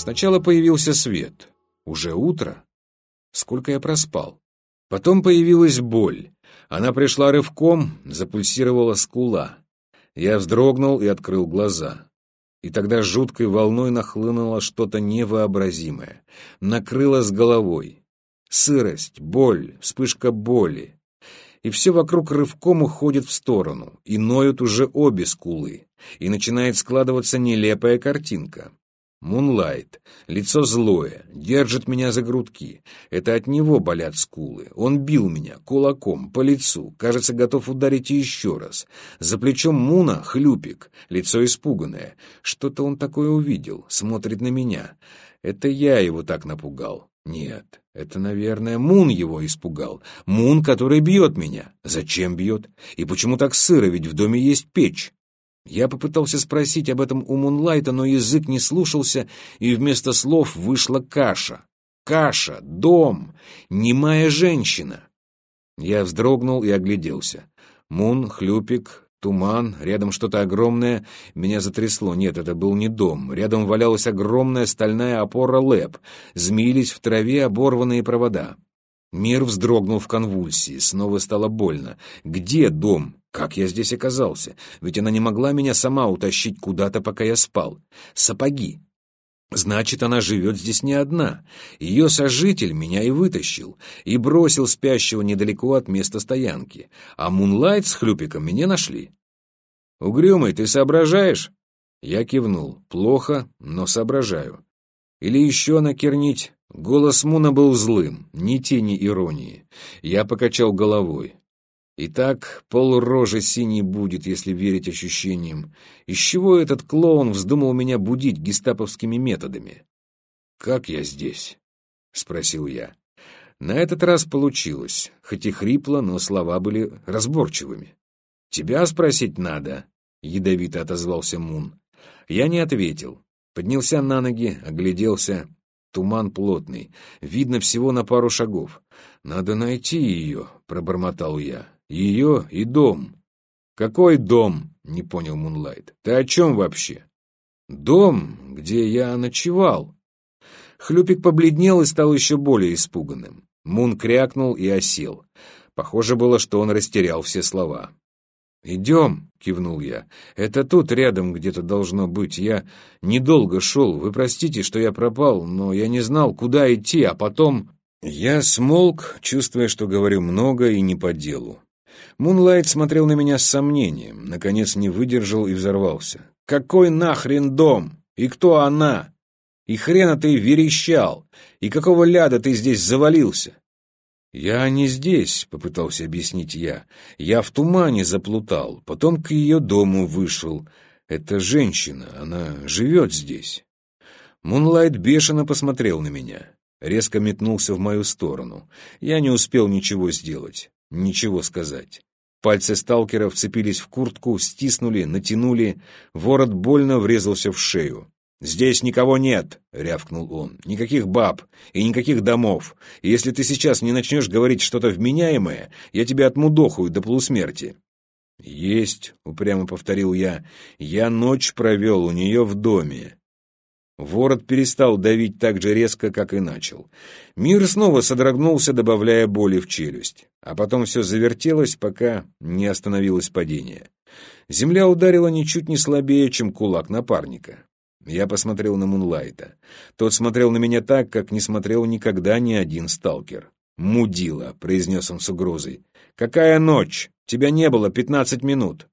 Сначала появился свет. Уже утро? Сколько я проспал? Потом появилась боль. Она пришла рывком, запульсировала скула. Я вздрогнул и открыл глаза. И тогда жуткой волной нахлынуло что-то невообразимое. Накрыло с головой. Сырость, боль, вспышка боли. И все вокруг рывком уходит в сторону, и ноют уже обе скулы, и начинает складываться нелепая картинка. Мунлайт. Лицо злое, держит меня за грудки. Это от него болят скулы. Он бил меня кулаком по лицу, кажется, готов ударить еще раз. За плечом Муна хлюпик, лицо испуганное. Что-то он такое увидел, смотрит на меня. Это я его так напугал. Нет, это, наверное, Мун его испугал. Мун, который бьет меня. Зачем бьет? И почему так сыро, ведь в доме есть печь? Я попытался спросить об этом у Мунлайта, но язык не слушался, и вместо слов вышла каша. Каша, дом, немая женщина. Я вздрогнул и огляделся. Мун, хлюпик, туман, рядом что-то огромное. Меня затрясло. Нет, это был не дом. Рядом валялась огромная стальная опора ЛЭП. Змеились в траве оборванные провода. Мир вздрогнул в конвульсии, снова стало больно. Где дом? Как я здесь оказался? Ведь она не могла меня сама утащить куда-то, пока я спал. Сапоги. Значит, она живет здесь не одна. Ее сожитель меня и вытащил, и бросил спящего недалеко от места стоянки. А Мунлайт с Хлюпиком меня нашли. «Угрюмый, ты соображаешь?» Я кивнул. «Плохо, но соображаю». Или еще накернить. Голос Муна был злым, ни тени иронии. Я покачал головой. Итак, полрожи синий будет, если верить ощущениям. Из чего этот клоун вздумал меня будить гестаповскими методами? «Как я здесь?» — спросил я. На этот раз получилось, хоть и хрипло, но слова были разборчивыми. «Тебя спросить надо», — ядовито отозвался Мун. Я не ответил. Поднялся на ноги, огляделся. Туман плотный, видно всего на пару шагов. «Надо найти ее», — пробормотал я. Ее и дом. Какой дом? Не понял Мунлайт. Ты о чем вообще? Дом, где я ночевал. Хлюпик побледнел и стал еще более испуганным. Мун крякнул и осел. Похоже было, что он растерял все слова. «Идем», — кивнул я. «Это тут рядом где-то должно быть. Я недолго шел. Вы простите, что я пропал, но я не знал, куда идти, а потом...» Я смолк, чувствуя, что говорю много и не по делу. Мунлайт смотрел на меня с сомнением, наконец не выдержал и взорвался. «Какой нахрен дом? И кто она? И хрена ты верещал? И какого ляда ты здесь завалился?» «Я не здесь», — попытался объяснить я. «Я в тумане заплутал, потом к ее дому вышел. Это женщина, она живет здесь». Мунлайт бешено посмотрел на меня, резко метнулся в мою сторону. Я не успел ничего сделать ничего сказать. Пальцы сталкера вцепились в куртку, стиснули, натянули. Ворот больно врезался в шею. «Здесь никого нет!» — рявкнул он. «Никаких баб и никаких домов. И если ты сейчас не начнешь говорить что-то вменяемое, я тебя отмудохаю до полусмерти». «Есть», — упрямо повторил я. «Я ночь провел у нее в доме. Ворот перестал давить так же резко, как и начал. Мир снова содрогнулся, добавляя боли в челюсть. А потом все завертелось, пока не остановилось падение. Земля ударила ничуть не слабее, чем кулак напарника. Я посмотрел на Мунлайта. Тот смотрел на меня так, как не смотрел никогда ни один сталкер. «Мудила», — произнес он с угрозой. «Какая ночь? Тебя не было пятнадцать минут».